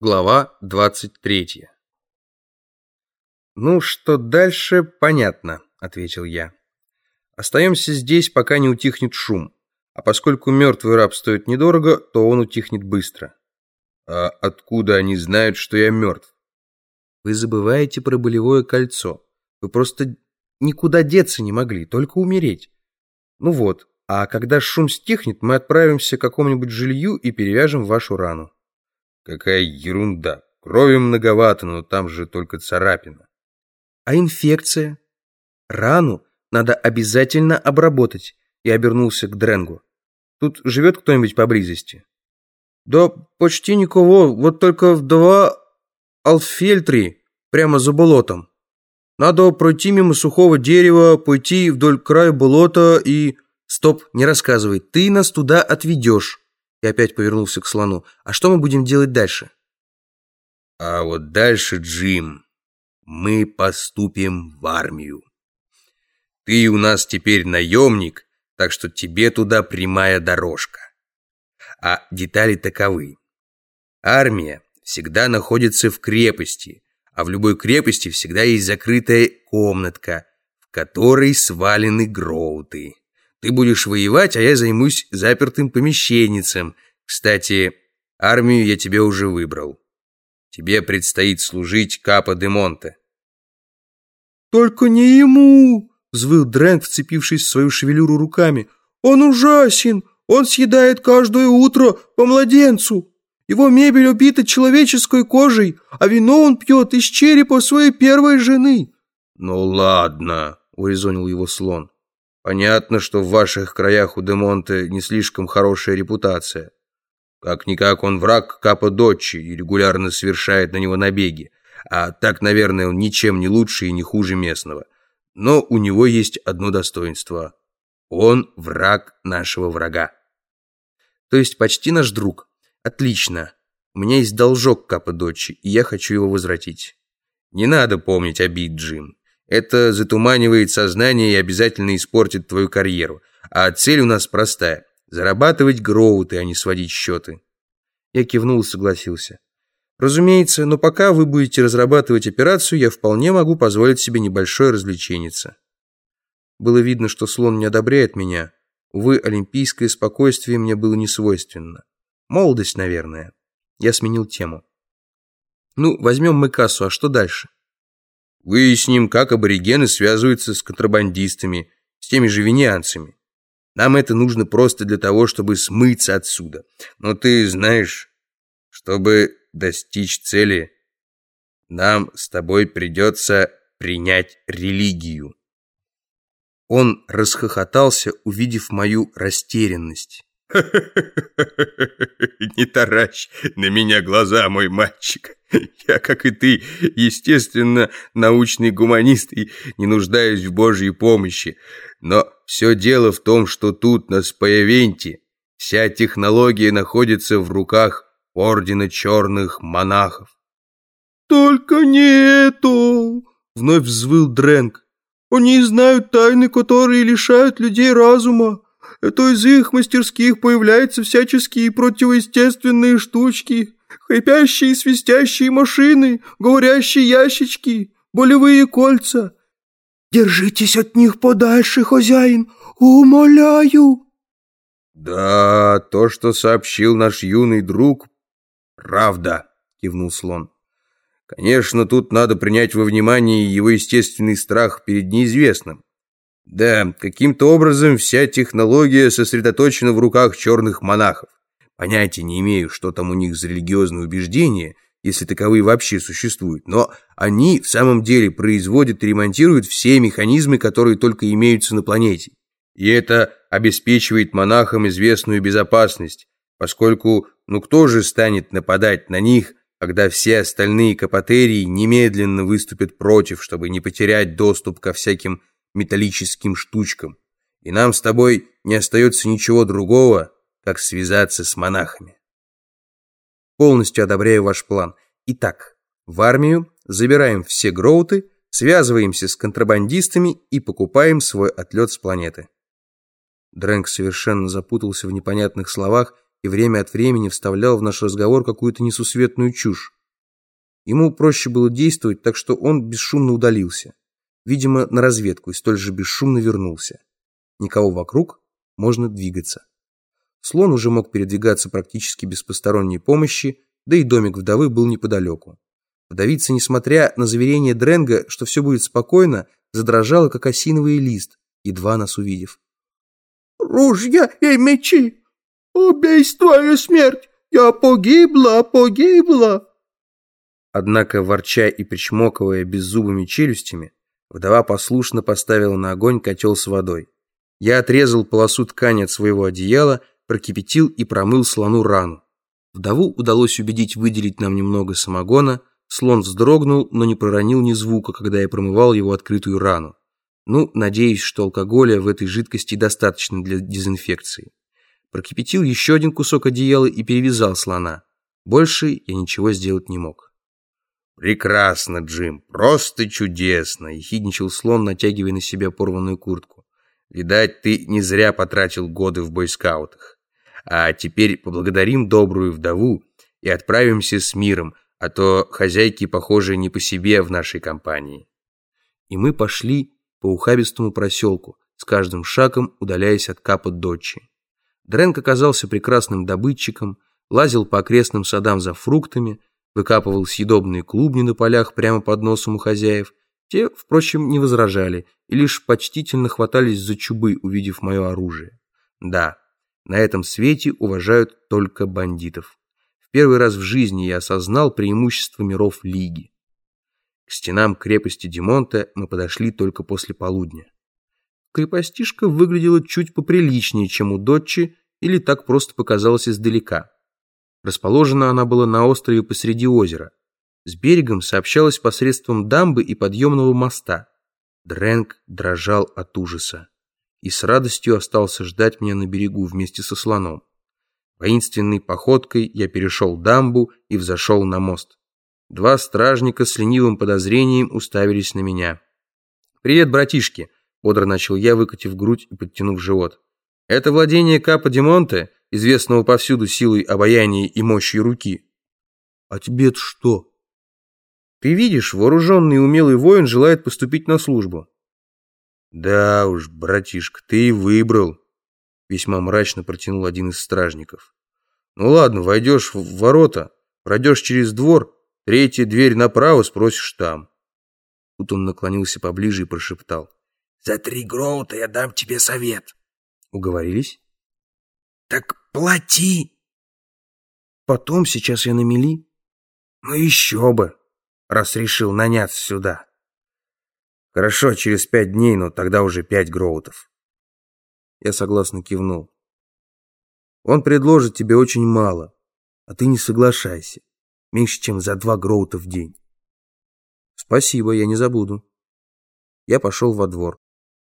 Глава 23 «Ну, что дальше, понятно», — ответил я. «Остаемся здесь, пока не утихнет шум. А поскольку мертвый раб стоит недорого, то он утихнет быстро». «А откуда они знают, что я мертв?» «Вы забываете про болевое кольцо. Вы просто никуда деться не могли, только умереть. Ну вот, а когда шум стихнет, мы отправимся к какому-нибудь жилью и перевяжем вашу рану». Какая ерунда. Крови многовато, но там же только царапина. А инфекция? Рану надо обязательно обработать. Я обернулся к Дренгу. Тут живет кто-нибудь поблизости? Да почти никого, вот только в два алфельтри, прямо за болотом. Надо пройти мимо сухого дерева, пойти вдоль края болота и... Стоп, не рассказывай, ты нас туда отведешь и опять повернулся к слону. «А что мы будем делать дальше?» «А вот дальше, Джим, мы поступим в армию. Ты у нас теперь наемник, так что тебе туда прямая дорожка. А детали таковы. Армия всегда находится в крепости, а в любой крепости всегда есть закрытая комнатка, в которой свалены гроуты. Ты будешь воевать, а я займусь запертым помещенницем. Кстати, армию я тебе уже выбрал. Тебе предстоит служить Капо де Монте». «Только не ему!» — взвыл Дрэнк, вцепившись в свою шевелюру руками. «Он ужасен! Он съедает каждое утро по младенцу! Его мебель убита человеческой кожей, а вино он пьет из черепа своей первой жены!» «Ну ладно!» — урезонил его слон. Понятно, что в ваших краях у Демонте не слишком хорошая репутация. Как-никак он враг Капа-Дочи и регулярно совершает на него набеги. А так, наверное, он ничем не лучше и не хуже местного. Но у него есть одно достоинство. Он враг нашего врага. То есть почти наш друг. Отлично. У меня есть должок Капа-Дочи, и я хочу его возвратить. Не надо помнить обид, Джим. Это затуманивает сознание и обязательно испортит твою карьеру. А цель у нас простая – зарабатывать гроуты, а не сводить счеты. Я кивнул и согласился. Разумеется, но пока вы будете разрабатывать операцию, я вполне могу позволить себе небольшое развлеченице. Было видно, что слон не одобряет меня. Увы, олимпийское спокойствие мне было не свойственно. Молодость, наверное. Я сменил тему. Ну, возьмем мы кассу, а что дальше? Выясним, как аборигены связываются с контрабандистами, с теми же венеанцами. Нам это нужно просто для того, чтобы смыться отсюда. Но ты знаешь, чтобы достичь цели, нам с тобой придется принять религию. Он расхохотался, увидев мою растерянность. Не таращ на меня глаза, мой мальчик. Я, как и ты, естественно, научный гуманист и не нуждаюсь в Божьей помощи. Но все дело в том, что тут, на Спаявенте, вся технология находится в руках Ордена Черных Монахов. «Только не это!» — вновь взвыл Дрэнк. «Они знают тайны, которые лишают людей разума. Это из их мастерских появляются всяческие противоестественные штучки, хрипящие свистящие машины, говорящие ящички, болевые кольца. Держитесь от них подальше, хозяин, умоляю. Да, то, что сообщил наш юный друг, правда, кивнул слон. Конечно, тут надо принять во внимание его естественный страх перед неизвестным. Да, каким-то образом вся технология сосредоточена в руках черных монахов. Понятия не имею, что там у них за религиозные убеждения, если таковые вообще существуют, но они в самом деле производят и ремонтируют все механизмы, которые только имеются на планете. И это обеспечивает монахам известную безопасность, поскольку ну кто же станет нападать на них, когда все остальные капотерии немедленно выступят против, чтобы не потерять доступ ко всяким металлическим штучкам, и нам с тобой не остается ничего другого, как связаться с монахами. Полностью одобряю ваш план. Итак, в армию забираем все гроуты, связываемся с контрабандистами и покупаем свой отлет с планеты. Дрэнк совершенно запутался в непонятных словах и время от времени вставлял в наш разговор какую-то несусветную чушь. Ему проще было действовать, так что он бесшумно удалился. Видимо, на разведку и столь же бесшумно вернулся. Никого вокруг, можно двигаться. Слон уже мог передвигаться практически без посторонней помощи, да и домик вдовы был неподалеку. Вдовица, несмотря на заверение Дренга, что все будет спокойно, задрожала, как осиновый лист, едва нас увидев. «Ружья и мечи! Убийство и смерть! Я погибла, погибла!» Однако, ворча и причмокивая беззубыми челюстями, вдова послушно поставила на огонь котел с водой. Я отрезал полосу ткани от своего одеяла, прокипятил и промыл слону рану. Вдову удалось убедить выделить нам немного самогона, слон вздрогнул, но не проронил ни звука, когда я промывал его открытую рану. Ну, надеюсь, что алкоголя в этой жидкости достаточно для дезинфекции. Прокипятил еще один кусок одеяла и перевязал слона. Больше я ничего сделать не мог. «Прекрасно, Джим, просто чудесно!» — ехидничал слон, натягивая на себя порванную куртку. «Видать, ты не зря потратил годы в бойскаутах. А теперь поблагодарим добрую вдову и отправимся с миром, а то хозяйки, похожи не по себе в нашей компании». И мы пошли по ухабистому проселку, с каждым шагом удаляясь от капа дочи. Дрэнк оказался прекрасным добытчиком, лазил по окрестным садам за фруктами, выкапывал съедобные клубни на полях прямо под носом у хозяев. Те, впрочем, не возражали и лишь почтительно хватались за чубы, увидев мое оружие. Да, на этом свете уважают только бандитов. В первый раз в жизни я осознал преимущество миров Лиги. К стенам крепости Димонта мы подошли только после полудня. Крепостишка выглядела чуть поприличнее, чем у Дотчи, или так просто показалось издалека. Расположена она была на острове посреди озера. С берегом сообщалась посредством дамбы и подъемного моста. Дрэнк дрожал от ужаса и с радостью остался ждать меня на берегу вместе со слоном. Воинственной походкой я перешел дамбу и взошел на мост. Два стражника с ленивым подозрением уставились на меня. «Привет, братишки!» — бодро начал я, выкатив грудь и подтянув живот. «Это владение Капа Димонте, известного повсюду силой обаяния и мощью руки. А тебе что? Ты видишь, вооруженный и умелый воин желает поступить на службу. Да уж, братишка, ты и выбрал. Весьма мрачно протянул один из стражников. Ну ладно, войдешь в ворота, пройдешь через двор, третья дверь направо, спросишь там. Тут он наклонился поближе и прошептал. За три гроута я дам тебе совет. Уговорились? Так плати. Потом, сейчас я на мели. Ну еще бы, раз решил наняться сюда. Хорошо, через пять дней, но тогда уже пять гроутов. Я согласно кивнул. Он предложит тебе очень мало, а ты не соглашайся. Меньше, чем за два гроута в день. Спасибо, я не забуду. Я пошел во двор.